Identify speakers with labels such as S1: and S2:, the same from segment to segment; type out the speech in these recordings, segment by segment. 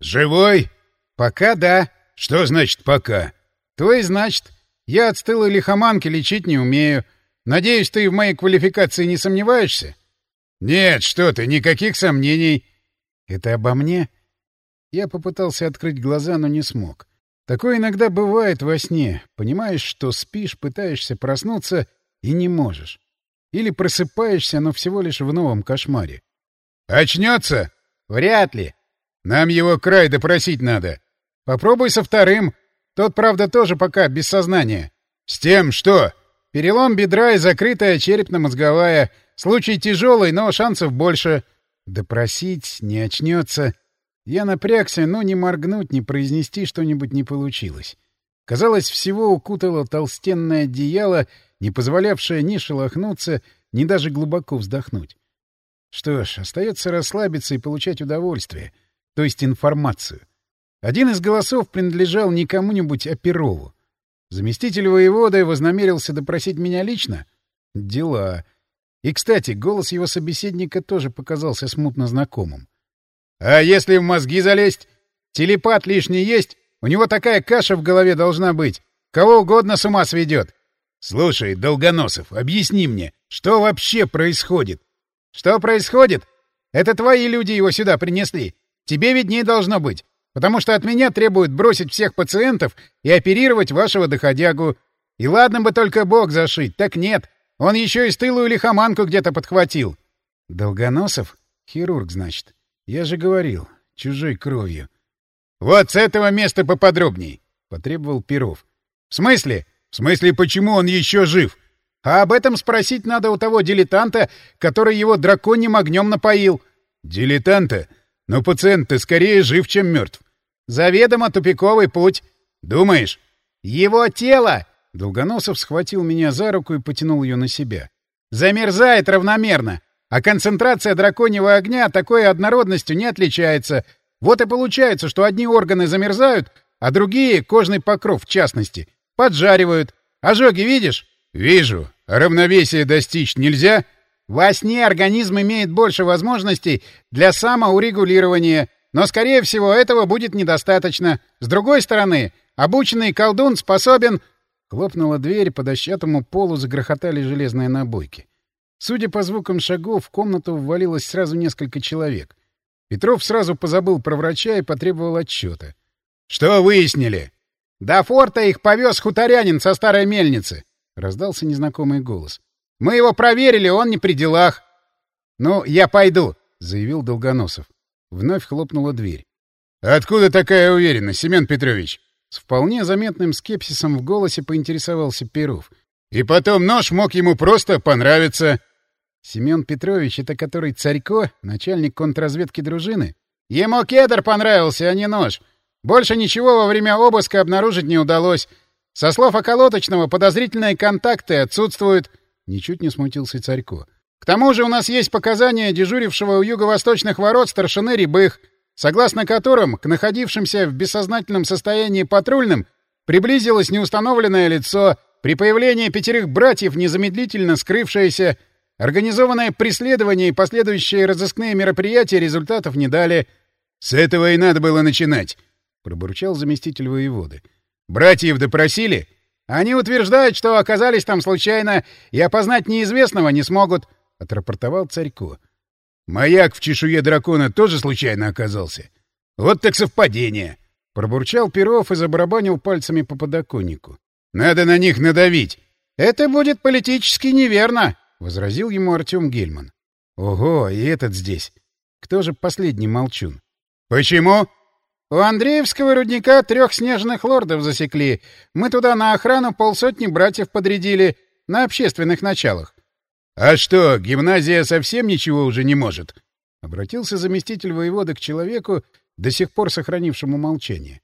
S1: «Живой?»
S2: «Пока да».
S1: «Что значит «пока»?»
S2: «То и значит. Я от стылой лихоманки лечить не умею. Надеюсь, ты в моей квалификации не сомневаешься?»
S1: «Нет, что ты, никаких сомнений».
S2: «Это обо мне?» Я попытался открыть глаза, но не смог. Такое иногда бывает во сне. Понимаешь, что спишь, пытаешься проснуться и не можешь. Или просыпаешься, но всего лишь в новом кошмаре.
S1: «Очнется?»
S2: «Вряд ли.
S1: Нам его край допросить надо.
S2: Попробуй со вторым. Тот, правда, тоже пока без сознания».
S1: «С тем что?»
S2: «Перелом бедра и закрытая черепно-мозговая. Случай тяжелый, но шансов больше». Допросить, не очнется. Я напрягся, но ни моргнуть, ни произнести что-нибудь не получилось. Казалось, всего укутало толстенное одеяло, не позволявшее ни шелохнуться, ни даже глубоко вздохнуть. Что ж, остается расслабиться и получать удовольствие, то есть информацию. Один из голосов принадлежал не кому-нибудь, а Перову. Заместитель воевода вознамерился допросить меня лично? Дела. И, кстати, голос его собеседника тоже показался смутно знакомым.
S1: А если в мозги залезть?
S2: Телепат лишний есть? У него такая каша в голове должна быть. Кого угодно с ума сведет.
S1: Слушай, Долгоносов, объясни мне, что вообще происходит?
S2: Что происходит? Это твои люди его сюда принесли. Тебе виднее должно быть. Потому что от меня требуют бросить всех пациентов и оперировать вашего доходягу. И ладно бы только бог зашить, так нет. Он еще и стылую лихоманку где-то подхватил. Долгоносов? Хирург, значит. Я же говорил, чужой кровью.
S1: — Вот с этого места поподробней, —
S2: потребовал Перов.
S1: — В смысле? В смысле, почему он еще жив?
S2: А об этом спросить надо у того дилетанта, который его драконьим огнем напоил.
S1: — Дилетанта? Но пациент-то скорее жив, чем мертв.
S2: — Заведомо тупиковый путь.
S1: — Думаешь?
S2: — Его тело! Долгоносов схватил меня за руку и потянул ее на себя. — Замерзает равномерно. А концентрация драконьего огня такой однородностью не отличается. Вот и получается, что одни органы замерзают, а другие, кожный покров в частности, поджаривают. Ожоги видишь?
S1: Вижу. Равновесия достичь нельзя?
S2: Во сне организм имеет больше возможностей для самоурегулирования, но, скорее всего, этого будет недостаточно. С другой стороны, обученный колдун способен... Хлопнула дверь, по дощатому полу загрохотали железные набойки. Судя по звукам шагов, в комнату ввалилось сразу несколько человек. Петров сразу позабыл про врача и потребовал отчета.
S1: — Что выяснили?
S2: — До форта их повез хуторянин со старой мельницы, — раздался незнакомый голос. — Мы его проверили, он не при делах. — Ну, я пойду, — заявил Долгоносов. Вновь хлопнула дверь.
S1: — Откуда такая уверенность, Семен Петрович?
S2: С вполне заметным скепсисом в голосе поинтересовался Перов.
S1: — И потом нож мог ему просто понравиться.
S2: Семен Петрович — это который Царько, начальник контрразведки дружины? Ему кедр понравился, а не нож. Больше ничего во время обыска обнаружить не удалось. Со слов околоточного, подозрительные контакты отсутствуют. Ничуть не смутился Царько. К тому же у нас есть показания дежурившего у юго-восточных ворот старшины Рябых, согласно которым к находившимся в бессознательном состоянии патрульным приблизилось неустановленное лицо, при появлении пятерых братьев незамедлительно скрывшееся Организованное преследование и последующие разыскные мероприятия результатов не дали.
S1: — С этого и надо было начинать, — пробурчал заместитель воеводы. — Братьев допросили?
S2: — Они утверждают, что оказались там случайно и опознать неизвестного не смогут, — отрапортовал Царько.
S1: — Маяк в чешуе дракона тоже случайно оказался. Вот так совпадение.
S2: Пробурчал Перов и забарабанил пальцами по подоконнику.
S1: — Надо на них надавить.
S2: — Это будет политически неверно, — возразил ему Артем Гельман. «Ого, и этот здесь. Кто же последний молчун?»
S1: «Почему?»
S2: «У Андреевского рудника трех снежных лордов засекли. Мы туда на охрану полсотни братьев подрядили. На общественных началах».
S1: «А что, гимназия совсем ничего уже не может?»
S2: Обратился заместитель воевода к человеку, до сих пор сохранившему молчание.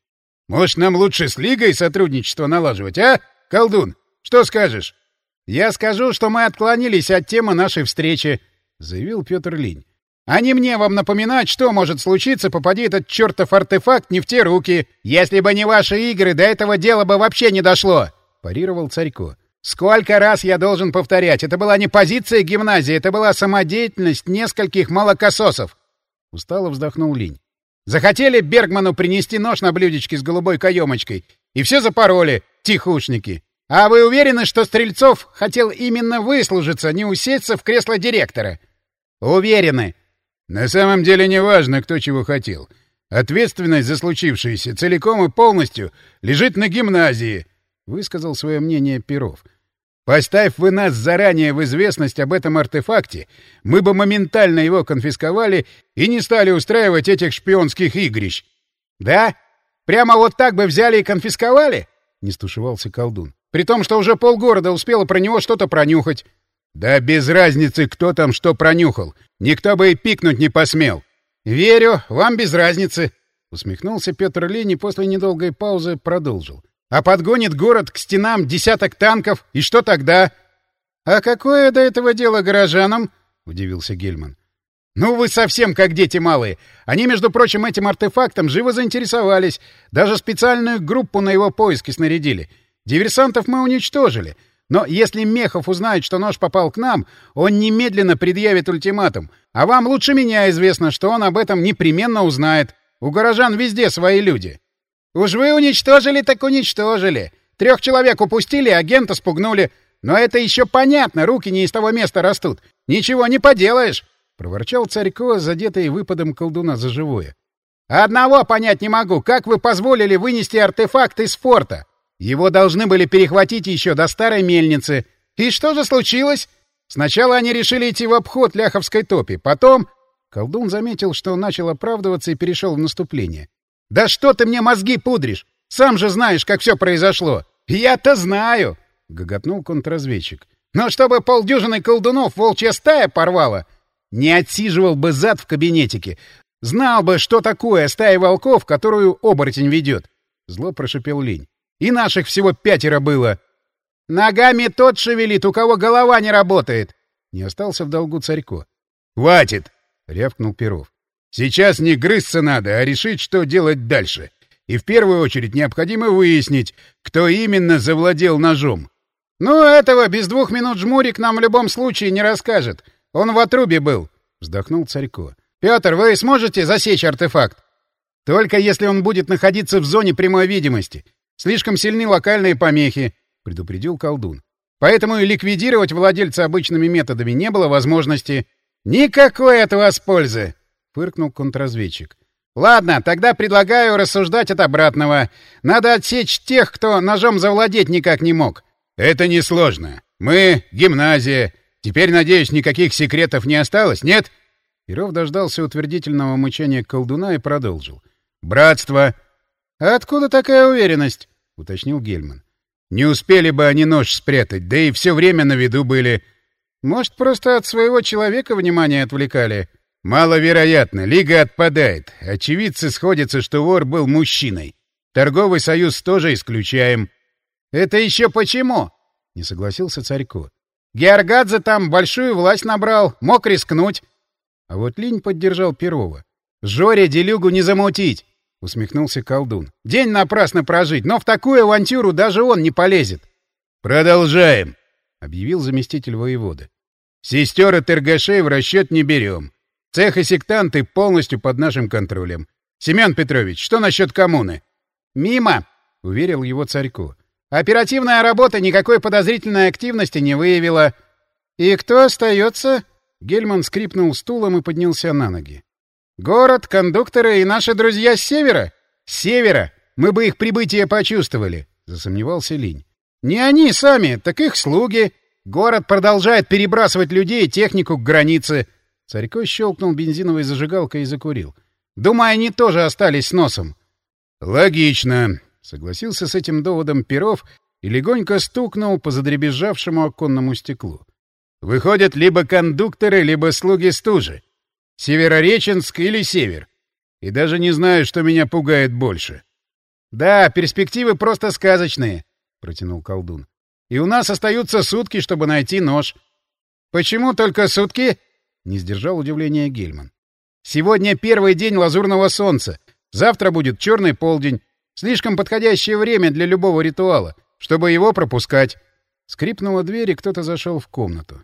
S1: «Может, нам лучше с Лигой сотрудничество налаживать, а, колдун? Что скажешь?»
S2: «Я скажу, что мы отклонились от темы нашей встречи», — заявил Петр Линь. «А не мне вам напоминать, что может случиться, попади этот чертов артефакт не в те руки. Если бы не ваши игры, до этого дела бы вообще не дошло», — парировал Царько. «Сколько раз я должен повторять, это была не позиция гимназии, это была самодеятельность нескольких молокососов». Устало вздохнул Линь. Захотели Бергману принести нож на блюдечке с голубой каемочкой, и все запороли, тихушники. А вы уверены, что Стрельцов хотел именно выслужиться, не усеться в кресло директора? Уверены.
S1: На самом деле не важно, кто чего хотел. Ответственность за случившееся целиком и полностью лежит на гимназии, — высказал свое мнение Перов. Поставь вы нас заранее в известность об этом артефакте, мы бы моментально его конфисковали и не стали устраивать этих шпионских игрищ.
S2: — Да? Прямо вот так бы взяли и конфисковали? — не стушевался колдун. — При том, что уже полгорода успело про него что-то пронюхать.
S1: — Да без разницы, кто там что пронюхал. Никто бы и пикнуть не посмел.
S2: — Верю, вам без разницы, — усмехнулся Петр Лень и после недолгой паузы продолжил. — а подгонит город к стенам десяток танков, и что тогда? — А какое до этого дело горожанам? — удивился Гельман. — Ну вы совсем как дети малые. Они, между прочим, этим артефактом живо заинтересовались. Даже специальную группу на его поиски снарядили. Диверсантов мы уничтожили. Но если Мехов узнает, что нож попал к нам, он немедленно предъявит ультиматум. А вам лучше меня известно, что он об этом непременно узнает. У горожан везде свои люди. «Уж вы уничтожили, так уничтожили. Трех человек упустили, агента спугнули. Но это еще понятно, руки не из того места растут. Ничего не поделаешь!» — проворчал Царько, задетый выпадом колдуна за живое. «Одного понять не могу. Как вы позволили вынести артефакт из форта? Его должны были перехватить еще до старой мельницы. И что же случилось? Сначала они решили идти в обход ляховской топи. Потом...» Колдун заметил, что начал оправдываться и перешел в наступление. «Да что ты мне мозги пудришь? Сам же знаешь, как все произошло!» «Я-то знаю!» — гоготнул контрразведчик. «Но чтобы полдюжины колдунов волчья стая порвала, не отсиживал бы зад в кабинетике. Знал бы, что такое стая волков, которую оборотень ведет!» Зло прошипел Линь. «И наших всего пятеро было!» «Ногами тот шевелит, у кого голова не работает!» Не остался в долгу Царько.
S1: «Хватит!» — рявкнул Перов. Сейчас не грызться надо, а решить, что делать дальше. И в первую очередь необходимо выяснить, кто именно завладел ножом.
S2: — Ну, этого без двух минут жмурик нам в любом случае не расскажет. Он в отрубе был, — вздохнул Царько. — Петр, вы сможете засечь артефакт? — Только если он будет находиться в зоне прямой видимости. Слишком сильны локальные помехи, — предупредил колдун. Поэтому и ликвидировать владельца обычными методами не было возможности. — Никакой от вас пользы! — фыркнул контрразведчик. «Ладно, тогда предлагаю рассуждать от обратного. Надо отсечь тех, кто ножом завладеть никак не мог».
S1: «Это несложно. Мы — гимназия. Теперь, надеюсь, никаких секретов не осталось, нет?»
S2: Перов дождался утвердительного мычания колдуна и продолжил.
S1: «Братство!»
S2: «А откуда такая уверенность?» — уточнил Гельман.
S1: «Не успели бы они нож спрятать, да и все время на виду были».
S2: «Может, просто от своего человека внимание отвлекали?»
S1: Маловероятно, Лига отпадает. Очевидцы сходятся, что вор был мужчиной. Торговый союз тоже исключаем.
S2: Это еще почему? Не согласился Царько. Георгадзе там большую власть набрал, мог рискнуть. А вот Линь поддержал Перова. Жоре делюгу не замутить, усмехнулся колдун. День напрасно прожить, но в такую авантюру даже он не полезет.
S1: Продолжаем, объявил заместитель воевода. Сестер и торгашей в расчет не берем. Цех и сектанты полностью под нашим контролем. Семен Петрович, что насчет коммуны?
S2: Мимо, уверил его Царько. Оперативная работа никакой подозрительной активности не выявила. И кто остается? Гельман скрипнул стулом и поднялся на ноги. Город, кондукторы и наши друзья с севера? С севера. Мы бы их прибытие почувствовали, засомневался Линь. Не они сами, так их слуги. Город продолжает перебрасывать людей и технику к границе. Царько щелкнул бензиновой зажигалкой и закурил. «Думаю, они тоже остались с носом».
S1: «Логично», — согласился с этим доводом Перов и легонько стукнул по задребезжавшему оконному стеклу. «Выходят либо кондукторы, либо слуги стужи. Северореченск или Север. И даже не знаю, что меня пугает больше».
S2: «Да, перспективы просто сказочные», — протянул колдун. «И у нас остаются сутки, чтобы найти нож». «Почему только сутки?» Не сдержал удивления Гельман. «Сегодня первый день лазурного солнца. Завтра будет черный полдень. Слишком подходящее время для любого ритуала, чтобы его пропускать». Скрипнула дверь, и кто-то зашел в комнату.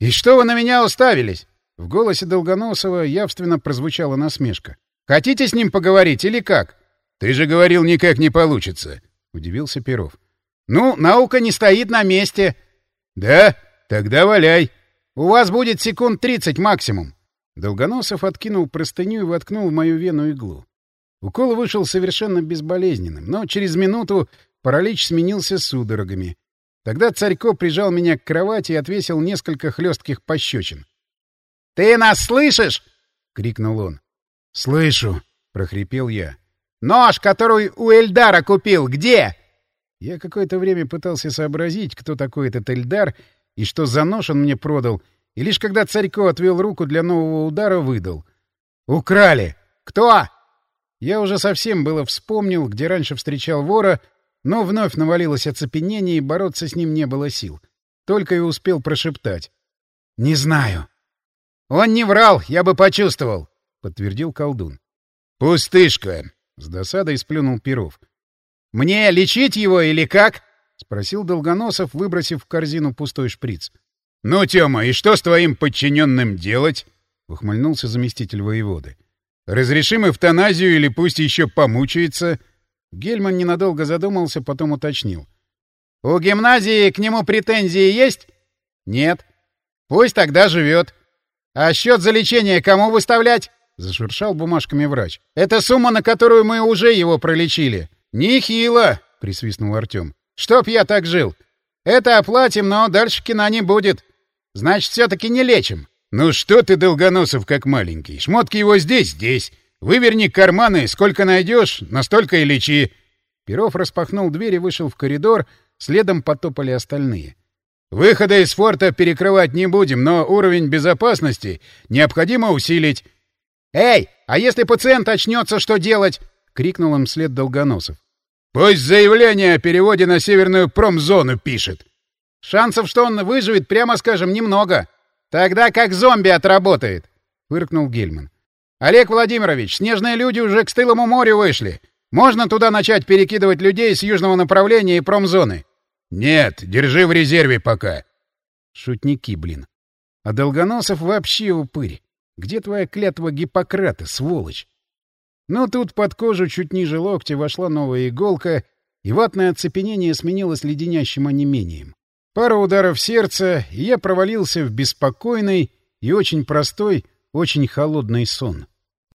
S2: «И что вы на меня уставились?» В голосе Долгоносова явственно прозвучала насмешка.
S1: Хотите с ним поговорить или как? Ты же говорил, никак не получится, — удивился Перов. Ну, наука не стоит на месте. Да? Тогда валяй. У вас будет секунд тридцать максимум. Долгоносов откинул простыню и воткнул в мою вену иглу. Укол вышел совершенно безболезненным, но через минуту паралич сменился судорогами. Тогда Царько прижал меня к кровати и отвесил несколько хлестких пощечин. — Ты нас слышишь? — крикнул он. — Слышу, — прохрипел я. — Нож, который у Эльдара купил, где? Я какое-то время пытался сообразить, кто такой этот Эльдар и что за нож он мне продал, и лишь когда Царько отвел руку для нового удара, выдал. — Украли! Кто? Я уже совсем было вспомнил, где раньше встречал вора, но вновь навалилось оцепенение, и бороться с ним не было сил. Только и успел прошептать. — Не знаю. — Он не врал, я бы почувствовал, — подтвердил колдун. — Пустышка! — с досадой сплюнул Перов. — Мне лечить его или как? — спросил Долгоносов, выбросив в корзину пустой шприц. — Ну, Тёма, и что с твоим подчиненным делать? — ухмыльнулся заместитель воеводы. Разрешим эвтаназию или пусть еще помучается?» Гельман ненадолго задумался, потом уточнил. «У гимназии к нему претензии есть?» «Нет». «Пусть тогда живет. А счет за лечение кому выставлять?» — зашуршал бумажками врач. «Это сумма, на которую мы уже его пролечили». «Нехило!» — присвистнул Артем. «Чтоб я так жил. Это оплатим, но дальше кино не будет. Значит, все-таки не лечим». «Ну что ты, Долгоносов, как маленький? Шмотки его здесь, здесь. Выверни карманы, сколько найдешь, настолько и лечи». Перов распахнул дверь и вышел в коридор, следом потопали остальные. «Выхода из форта перекрывать не будем, но уровень безопасности необходимо усилить». «Эй, а если пациент очнется, что делать?» — крикнул им вслед Долгоносов. «Пусть заявление о переводе на северную промзону пишет». «Шансов, что он выживет, прямо скажем, немного», «Тогда как зомби отработает!» — фыркнул Гельман. «Олег Владимирович, снежные люди уже к стылому морю вышли. Можно туда начать перекидывать людей с южного направления и промзоны?» «Нет, держи в резерве пока». Шутники, блин. А Долгоносов вообще упырь. Где твоя клятва Гиппократа, сволочь? Но тут под кожу чуть ниже локтя вошла новая иголка, и ватное оцепенение сменилось леденящим онемением. Пара ударов сердца, и я провалился в беспокойный и очень простой, очень холодный сон.